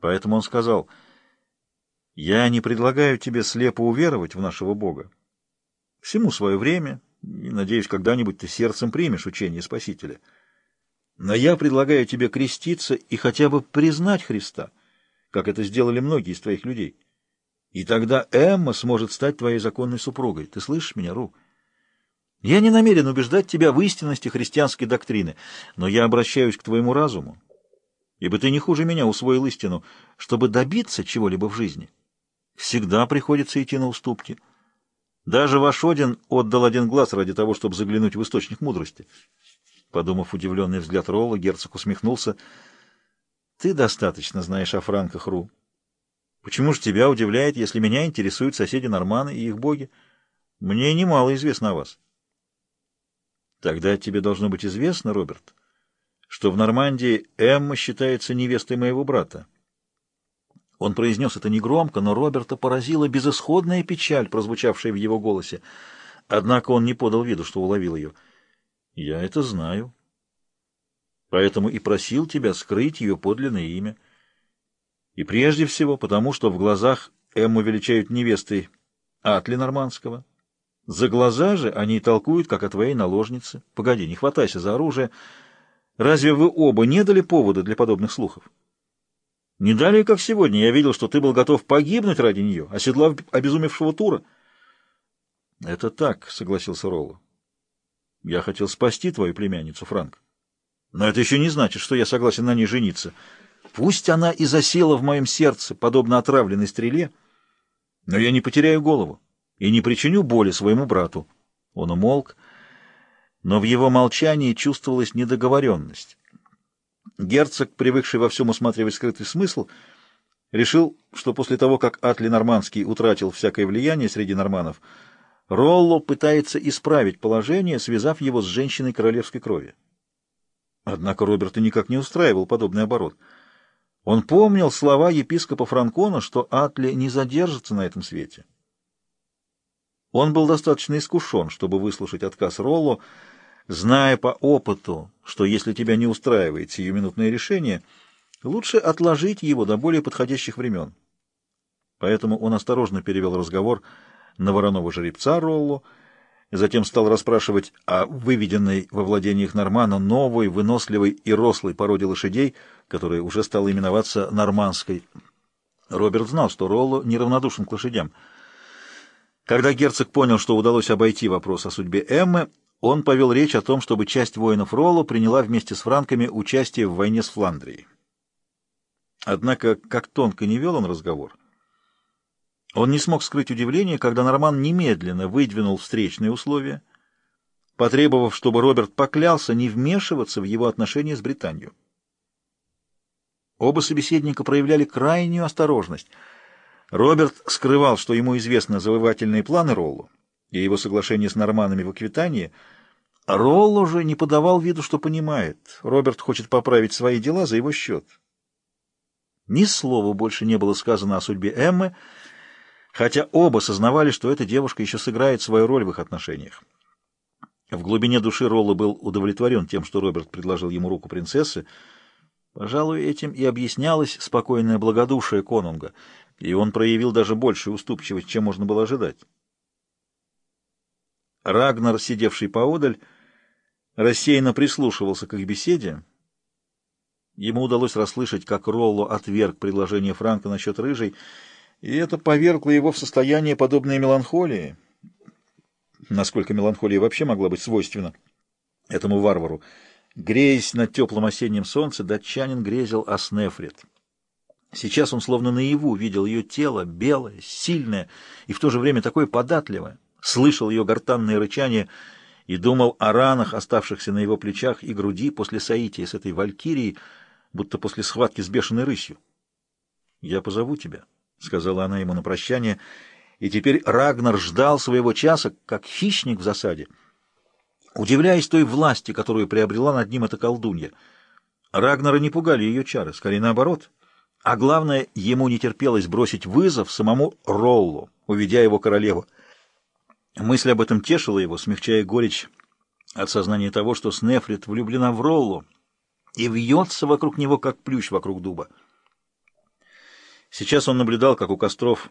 Поэтому он сказал, «Я не предлагаю тебе слепо уверовать в нашего Бога. Всему свое время, и, надеюсь, когда-нибудь ты сердцем примешь учение Спасителя. Но я предлагаю тебе креститься и хотя бы признать Христа, как это сделали многие из твоих людей. И тогда Эмма сможет стать твоей законной супругой. Ты слышишь меня, Ру? Я не намерен убеждать тебя в истинности христианской доктрины, но я обращаюсь к твоему разуму, ибо ты не хуже меня усвоил истину, чтобы добиться чего-либо в жизни. Всегда приходится идти на уступки. Даже ваш Один отдал один глаз ради того, чтобы заглянуть в источник мудрости. Подумав удивленный взгляд Ролла, герцог усмехнулся. Ты достаточно знаешь о франках, Ру. Почему же тебя удивляет, если меня интересуют соседи Норманы и их боги? Мне немало известно о вас. Тогда тебе должно быть известно, Роберт, что в Нормандии Эмма считается невестой моего брата. Он произнес это негромко, но Роберта поразила безысходная печаль, прозвучавшая в его голосе. Однако он не подал виду, что уловил ее. «Я это знаю. Поэтому и просил тебя скрыть ее подлинное имя. И прежде всего потому, что в глазах Эмму величают невестой Атли Нормандского». За глаза же они толкуют, как о твоей наложнице. Погоди, не хватайся за оружие. Разве вы оба не дали повода для подобных слухов? Не далее, как сегодня, я видел, что ты был готов погибнуть ради нее, оседлав обезумевшего Тура. — Это так, — согласился Ролло. — Я хотел спасти твою племянницу, Франк. Но это еще не значит, что я согласен на ней жениться. Пусть она и засела в моем сердце, подобно отравленной стреле, но я не потеряю голову и не причиню боли своему брату. Он умолк, но в его молчании чувствовалась недоговоренность. Герцог, привыкший во всем усматривать скрытый смысл, решил, что после того, как Атли Нормандский утратил всякое влияние среди норманов, Ролло пытается исправить положение, связав его с женщиной королевской крови. Однако Роберта никак не устраивал подобный оборот. Он помнил слова епископа Франкона, что Атли не задержится на этом свете. Он был достаточно искушен, чтобы выслушать отказ Ролло, зная по опыту, что если тебя не устраивает сиюминутное решение, лучше отложить его до более подходящих времен. Поэтому он осторожно перевел разговор на вороного жеребца Ролло, затем стал расспрашивать о выведенной во владениях Нормана новой, выносливой и рослой породе лошадей, которая уже стала именоваться нормандской. Роберт знал, что Ролло неравнодушен к лошадям — когда герцог понял, что удалось обойти вопрос о судьбе Эммы, он повел речь о том, чтобы часть воинов Ролло приняла вместе с франками участие в войне с Фландрией. Однако, как тонко не вел он разговор, он не смог скрыть удивление, когда Норман немедленно выдвинул встречные условия, потребовав, чтобы Роберт поклялся не вмешиваться в его отношения с Британией. Оба собеседника проявляли крайнюю осторожность — Роберт скрывал, что ему известны завоевательные планы Роллу и его соглашение с норманами в Аквитании. Роллу же не подавал виду, что понимает. Роберт хочет поправить свои дела за его счет. Ни слова больше не было сказано о судьбе Эммы, хотя оба сознавали, что эта девушка еще сыграет свою роль в их отношениях. В глубине души Ролло был удовлетворен тем, что Роберт предложил ему руку принцессы. Пожалуй, этим и объяснялось спокойное благодушие конунга — и он проявил даже большую уступчивость, чем можно было ожидать. Рагнар, сидевший поодаль, рассеянно прислушивался к их беседе. Ему удалось расслышать, как Ролло отверг предложение Франка насчет рыжей, и это повергло его в состояние, подобное меланхолии. Насколько меланхолия вообще могла быть свойственна этому варвару? Греясь на теплом осеннем солнце, датчанин грезил о Снефрит. Сейчас он словно наяву видел ее тело, белое, сильное и в то же время такое податливое, слышал ее гортанное рычание и думал о ранах, оставшихся на его плечах и груди после соития с этой валькирией, будто после схватки с бешеной рысью. «Я позову тебя», — сказала она ему на прощание, и теперь Рагнар ждал своего часа, как хищник в засаде, удивляясь той власти, которую приобрела над ним эта колдунья. Рагнара не пугали ее чары, скорее наоборот — а главное, ему не терпелось бросить вызов самому Роллу, уведя его королеву. Мысль об этом тешила его, смягчая горечь от сознания того, что Снефрит влюблена в Роллу и вьется вокруг него, как плющ вокруг дуба. Сейчас он наблюдал, как у костров